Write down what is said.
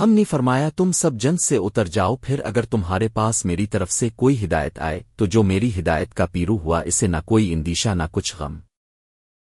ہم نے فرمایا، تم سب جن سے اتر جاؤ، پھر اگر تمہارے پاس میری طرف سے کوئی ہدایت آئے، تو جو میری ہدایت کا پیرو ہوا، اسے نہ کوئی اندیشہ، نہ کچھ غم۔